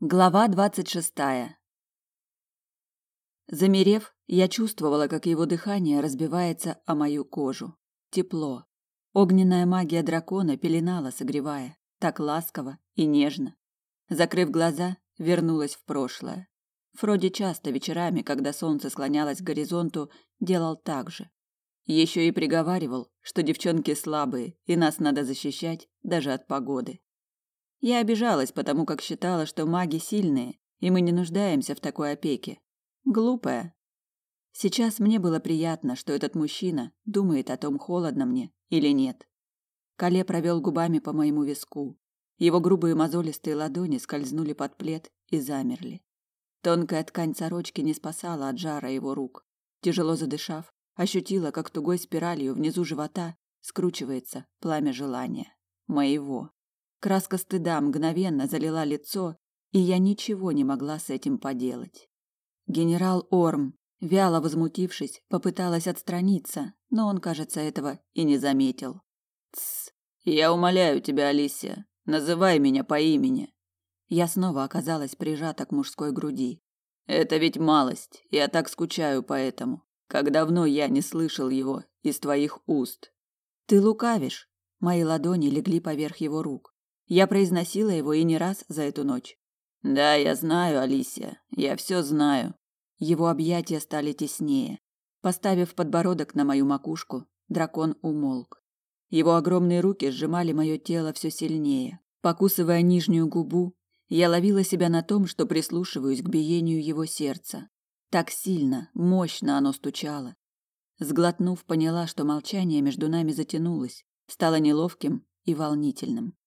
Глава двадцать шестая. Замерев, я чувствовала, как его дыхание разбивается о мою кожу. Тепло. Огненная магия дракона пеленала, согревая, так ласково и нежно. Закрыв глаза, вернулась в прошлое. Фроди часто вечерами, когда солнце склонялось к горизонту, делал так же. Еще и приговаривал, что девчонки слабые, и нас надо защищать даже от погоды. Я обижалась, потому как считала, что маги сильные, и мы не нуждаемся в такой опеке. Глупая. Сейчас мне было приятно, что этот мужчина думает о том, холодно мне или нет. Кале провел губами по моему виску. Его грубые мозолистые ладони скользнули под плед и замерли. Тонкая ткань сорочки не спасала от жара его рук. Тяжело задышав, ощутила, как тугой спиралью внизу живота скручивается пламя желания. Моего. Краска стыда мгновенно залила лицо, и я ничего не могла с этим поделать. Генерал Орм, вяло возмутившись, попыталась отстраниться, но он, кажется, этого и не заметил. «Тсс, я умоляю тебя, Алисия, называй меня по имени». Я снова оказалась прижата к мужской груди. «Это ведь малость, я так скучаю по этому. Как давно я не слышал его из твоих уст». «Ты лукавишь». Мои ладони легли поверх его рук. Я произносила его и не раз за эту ночь. Да, я знаю, Алисия, я все знаю. Его объятия стали теснее. Поставив подбородок на мою макушку, дракон умолк. Его огромные руки сжимали мое тело все сильнее. Покусывая нижнюю губу, я ловила себя на том, что прислушиваюсь к биению его сердца. Так сильно, мощно оно стучало. Сглотнув, поняла, что молчание между нами затянулось, стало неловким и волнительным.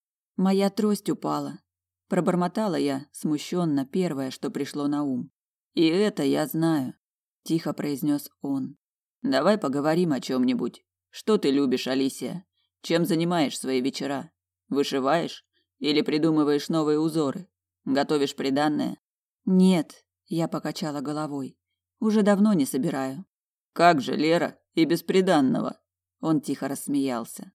Моя трость упала. Пробормотала я, смущенно, первое, что пришло на ум. И это я знаю, тихо произнес он. Давай поговорим о чем-нибудь. Что ты любишь, Алисия? Чем занимаешь свои вечера? Вышиваешь или придумываешь новые узоры? Готовишь приданное? Нет, я покачала головой. Уже давно не собираю. Как же, Лера, и без приданного? Он тихо рассмеялся.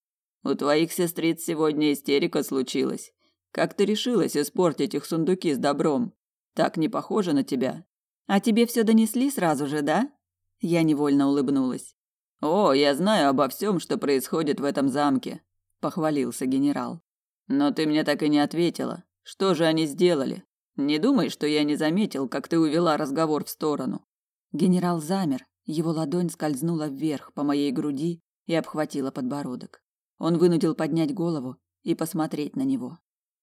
У твоих сестриц сегодня истерика случилась. Как ты решилась испортить их сундуки с добром? Так не похоже на тебя. А тебе все донесли сразу же, да? Я невольно улыбнулась. О, я знаю обо всем, что происходит в этом замке, похвалился генерал. Но ты мне так и не ответила. Что же они сделали? Не думай, что я не заметил, как ты увела разговор в сторону. Генерал замер, его ладонь скользнула вверх по моей груди и обхватила подбородок. Он вынудил поднять голову и посмотреть на него.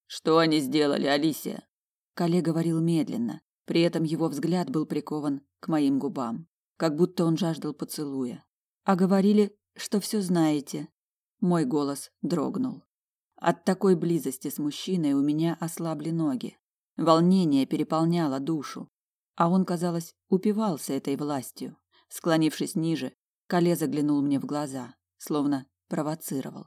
Что они сделали, Алисия? Коллега говорил медленно, при этом его взгляд был прикован к моим губам, как будто он жаждал поцелуя. А говорили, что все знаете. Мой голос дрогнул. От такой близости с мужчиной у меня ослабли ноги. Волнение переполняло душу, а он, казалось, упивался этой властью. Склонившись ниже, Кале заглянул мне в глаза, словно провоцировал.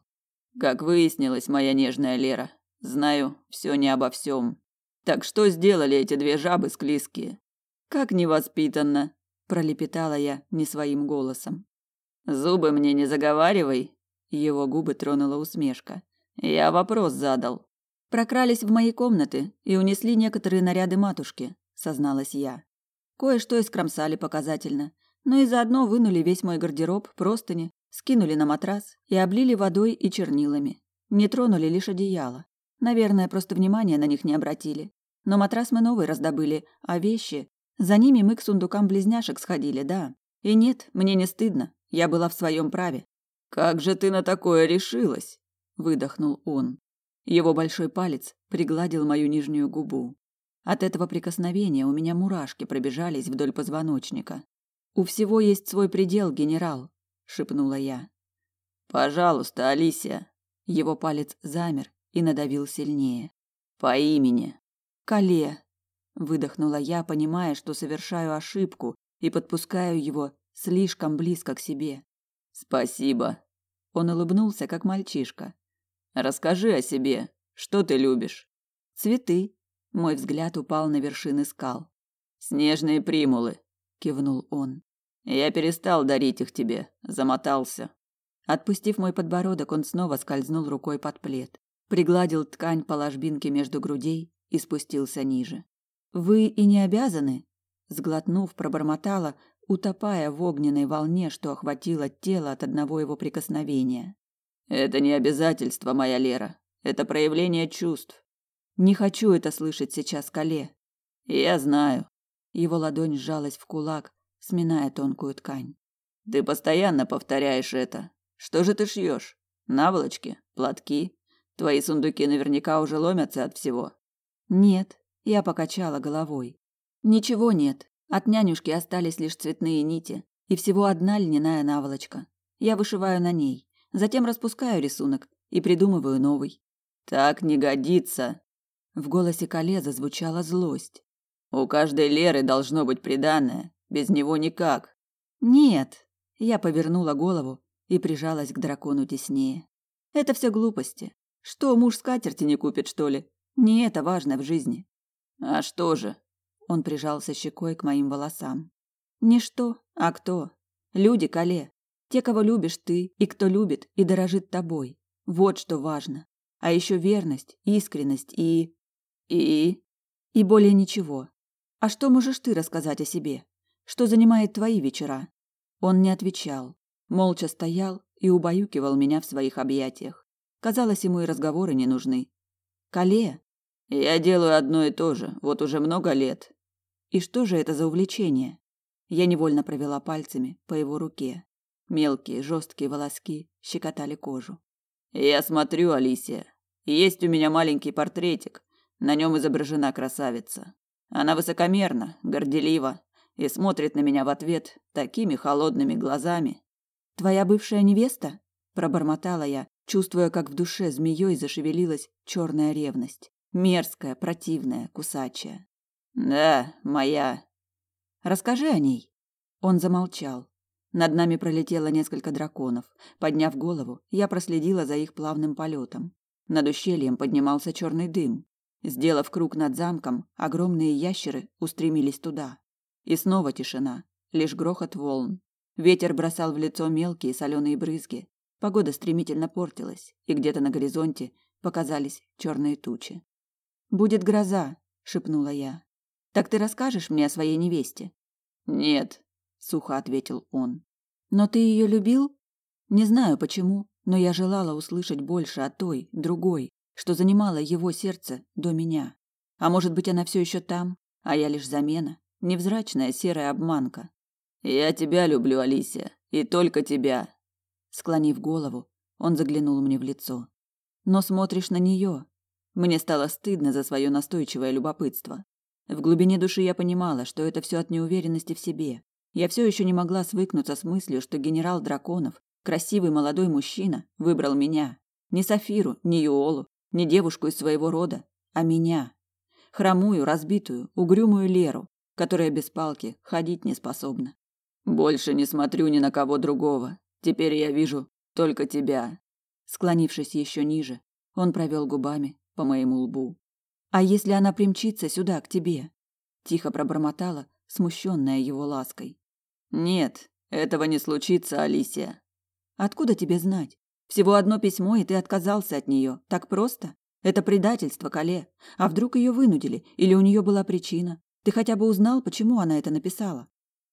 Как выяснилось, моя нежная Лера, знаю все не обо всем. Так что сделали эти две жабы склизкие? Как невоспитанно, пролепетала я не своим голосом. Зубы мне не заговаривай, его губы тронула усмешка. Я вопрос задал. Прокрались в мои комнаты и унесли некоторые наряды матушки, созналась я. Кое-что искромсали показательно, но и заодно вынули весь мой гардероб, простыни, Скинули на матрас и облили водой и чернилами. Не тронули лишь одеяло. Наверное, просто внимания на них не обратили. Но матрас мы новый раздобыли, а вещи... За ними мы к сундукам близняшек сходили, да. И нет, мне не стыдно. Я была в своем праве. «Как же ты на такое решилась?» – выдохнул он. Его большой палец пригладил мою нижнюю губу. От этого прикосновения у меня мурашки пробежались вдоль позвоночника. У всего есть свой предел, генерал шепнула я. Пожалуйста, Алисия. Его палец замер и надавил сильнее. По имени. Кале, выдохнула я, понимая, что совершаю ошибку и подпускаю его слишком близко к себе. Спасибо. Он улыбнулся, как мальчишка. Расскажи о себе. Что ты любишь? Цветы. Мой взгляд упал на вершины скал. Снежные примулы, кивнул он. Я перестал дарить их тебе, замотался. Отпустив мой подбородок, он снова скользнул рукой под плед, пригладил ткань по ложбинке между грудей и спустился ниже. Вы и не обязаны, сглотнув, пробормотала, утопая в огненной волне, что охватило тело от одного его прикосновения. Это не обязательство, моя Лера. Это проявление чувств. Не хочу это слышать сейчас, Кале. Я знаю. Его ладонь сжалась в кулак, сминая тонкую ткань. Ты постоянно повторяешь это. Что же ты шьешь? Наволочки, платки. Твои сундуки наверняка уже ломятся от всего. Нет, я покачала головой. Ничего нет. От нянюшки остались лишь цветные нити и всего одна льняная наволочка. Я вышиваю на ней, затем распускаю рисунок и придумываю новый. Так не годится. В голосе Кале зазвучала злость. У каждой Леры должно быть приданое, без него никак. Нет, я повернула голову и прижалась к дракону теснее. Это все глупости. Что, муж скатерти не купит, что ли? Не это важно в жизни. А что же? Он прижался щекой к моим волосам. Не что, а кто? Люди, Кале. Те, кого любишь ты, и кто любит и дорожит тобой. Вот что важно. А еще верность, искренность и... И... И более ничего. А что можешь ты рассказать о себе? Что занимает твои вечера? Он не отвечал. Молча стоял и убаюкивал меня в своих объятиях. Казалось, ему и разговоры не нужны. Кале, я делаю одно и то же, вот уже много лет. И что же это за увлечение? Я невольно провела пальцами по его руке. Мелкие, жесткие волоски щекотали кожу. Я смотрю, Алисия. Есть у меня маленький портретик. На нем изображена красавица. Она высокомерна, горделива и смотрит на меня в ответ такими холодными глазами. Твоя бывшая невеста? пробормотала я, чувствуя, как в душе змеей зашевелилась черная ревность, мерзкая, противная, кусачая. Да, моя. Расскажи о ней. Он замолчал. Над нами пролетело несколько драконов. Подняв голову, я проследила за их плавным полетом. Над ущельем поднимался черный дым. Сделав круг над замком, огромные ящеры устремились туда. И снова тишина, лишь грохот волн. Ветер бросал в лицо мелкие соленые брызги. Погода стремительно портилась, и где-то на горизонте показались черные тучи. «Будет гроза», — шепнула я. Так ты расскажешь мне о своей невесте? Нет, сухо ответил он. Но ты ее любил? Не знаю почему, но я желала услышать больше о той, другой, что занимала его сердце до меня. А может быть, она все еще там, а я лишь замена, невзрачная серая обманка. Я тебя люблю, Алисия, и только тебя. Склонив голову, он заглянул мне в лицо. Но смотришь на нее. Мне стало стыдно за свое настойчивое любопытство. В глубине души я понимала, что это все от неуверенности в себе. Я все еще не могла свыкнуться с мыслью, что генерал Драконов, красивый молодой мужчина, выбрал меня. Не Сафиру, не Юолу, не девушку из своего рода, а меня. Хромую, разбитую, угрюмую Леру, которая без палки ходить не способна. Больше не смотрю ни на кого другого. Теперь я вижу только тебя. Склонившись еще ниже, он провел губами по моему лбу. А если она примчится сюда, к тебе? Тихо пробормотала, смущенная его лаской. Нет, этого не случится, Алисия. Откуда тебе знать? Всего одно письмо, и ты отказался от нее. Так просто? Это предательство, Кале. А вдруг ее вынудили, или у нее была причина? Ты хотя бы узнал, почему она это написала?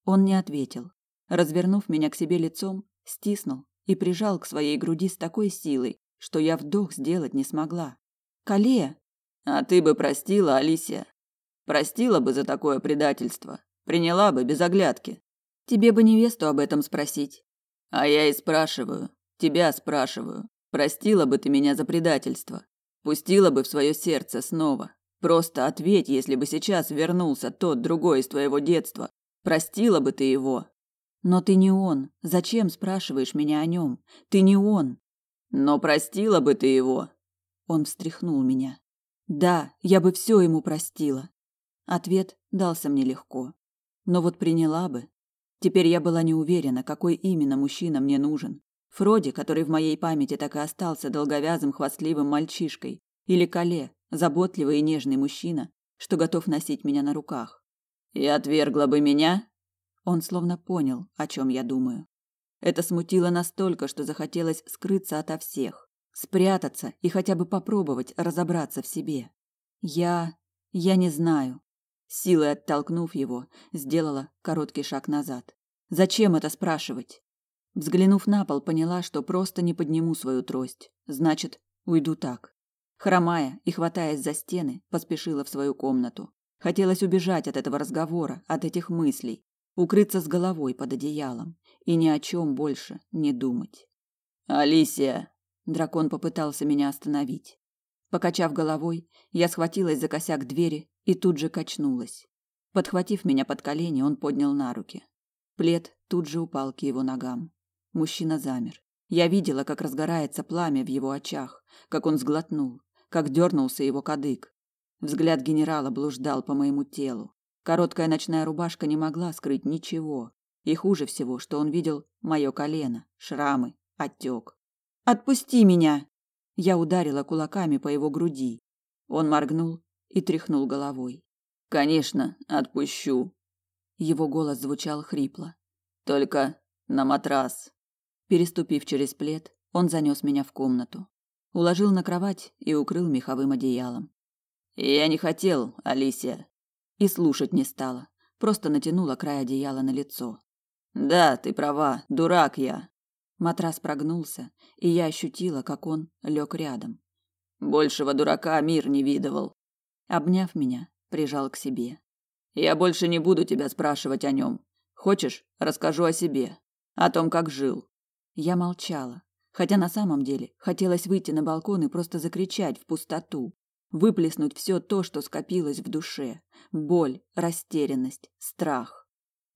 Он не ответил. Развернув меня к себе лицом, стиснул и прижал к своей груди с такой силой, что я вдох сделать не смогла. Кале, а ты бы простила, Алисия? Простила бы за такое предательство? Приняла бы без оглядки? Тебе бы невесту об этом спросить. А я и спрашиваю. Тебя спрашиваю. Простила бы ты меня за предательство? Пустила бы в свое сердце снова? Просто ответь, если бы сейчас вернулся тот другой из твоего детства. Простила бы ты его? Но ты не он. Зачем спрашиваешь меня о нем? Ты не он. Но простила бы ты его? Он встряхнул меня. Да, я бы все ему простила. Ответ дался мне легко. Но вот приняла бы. Теперь я была не уверена, какой именно мужчина мне нужен. Фроди, который в моей памяти так и остался долговязым хвастливым мальчишкой, или Кале, заботливый и нежный мужчина, что готов носить меня на руках. И отвергла бы меня? Он словно понял, о чем я думаю. Это смутило настолько, что захотелось скрыться ото всех спрятаться и хотя бы попробовать разобраться в себе. Я... я не знаю. Силой оттолкнув его, сделала короткий шаг назад. Зачем это спрашивать? Взглянув на пол, поняла, что просто не подниму свою трость. Значит, уйду так. Хромая и хватаясь за стены, поспешила в свою комнату. Хотелось убежать от этого разговора, от этих мыслей, укрыться с головой под одеялом и ни о чем больше не думать. Алисия, дракон попытался меня остановить. Покачав головой, я схватилась за косяк двери и тут же качнулась. Подхватив меня под колени, он поднял на руки. Плед тут же упал к его ногам. Мужчина замер. Я видела, как разгорается пламя в его очах, как он сглотнул, как дернулся его кадык. Взгляд генерала блуждал по моему телу. Короткая ночная рубашка не могла скрыть ничего. И хуже всего, что он видел мое колено, шрамы, отек. «Отпусти меня!» Я ударила кулаками по его груди. Он моргнул и тряхнул головой. «Конечно, отпущу!» Его голос звучал хрипло. «Только на матрас!» Переступив через плед, он занес меня в комнату. Уложил на кровать и укрыл меховым одеялом. «Я не хотел, Алисия!» И слушать не стала, просто натянула край одеяла на лицо. Да, ты права, дурак я. Матрас прогнулся, и я ощутила, как он лег рядом. Большего дурака мир не видывал. Обняв меня, прижал к себе. Я больше не буду тебя спрашивать о нем. Хочешь, расскажу о себе, о том, как жил. Я молчала, хотя на самом деле хотелось выйти на балкон и просто закричать в пустоту, выплеснуть все то, что скопилось в душе: боль, растерянность, страх.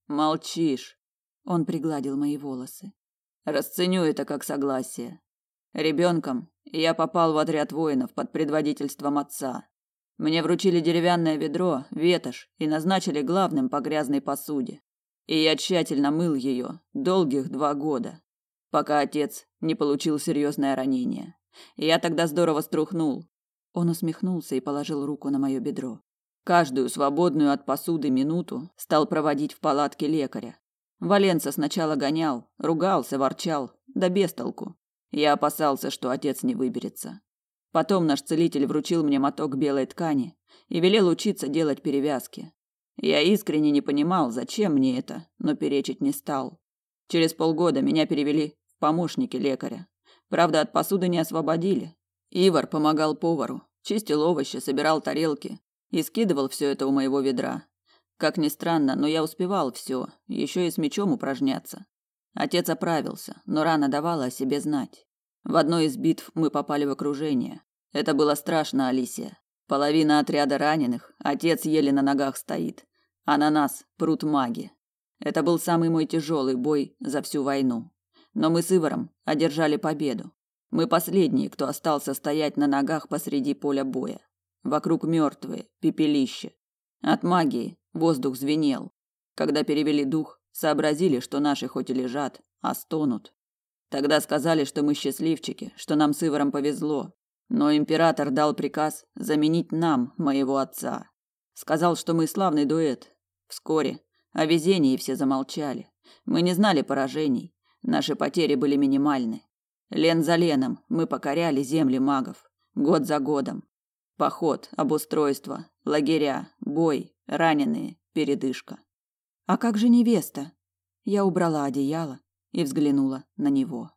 Молчишь. Он пригладил мои волосы. Расценю это как согласие. Ребенком я попал в отряд воинов под предводительством отца. Мне вручили деревянное ведро, ветошь и назначили главным по грязной посуде. И я тщательно мыл ее долгих два года, пока отец не получил серьезное ранение. Я тогда здорово струхнул. Он усмехнулся и положил руку на мое бедро. Каждую свободную от посуды минуту стал проводить в палатке лекаря. Валенца сначала гонял, ругался, ворчал, да без толку. Я опасался, что отец не выберется. Потом наш целитель вручил мне моток белой ткани и велел учиться делать перевязки. Я искренне не понимал, зачем мне это, но перечить не стал. Через полгода меня перевели помощники лекаря. Правда, от посуды не освободили. Ивар помогал повару, чистил овощи, собирал тарелки и скидывал все это у моего ведра. Как ни странно, но я успевал все, еще и с мечом упражняться. Отец оправился, но рана давала о себе знать. В одной из битв мы попали в окружение. Это было страшно, Алисия. Половина отряда раненых, отец еле на ногах стоит, а на нас прут маги. Это был самый мой тяжелый бой за всю войну. Но мы с Иваром одержали победу. Мы последние, кто остался стоять на ногах посреди поля боя. Вокруг мертвые, пепелище. От магии Воздух звенел. Когда перевели дух, сообразили, что наши хоть и лежат, а стонут. Тогда сказали, что мы счастливчики, что нам с Иваром повезло. Но император дал приказ заменить нам моего отца. Сказал, что мы славный дуэт. Вскоре о везении все замолчали. Мы не знали поражений. Наши потери были минимальны. Лен за леном мы покоряли земли магов. Год за годом. Поход, обустройство, лагеря, бой, раненые, передышка. А как же невеста? Я убрала одеяло и взглянула на него.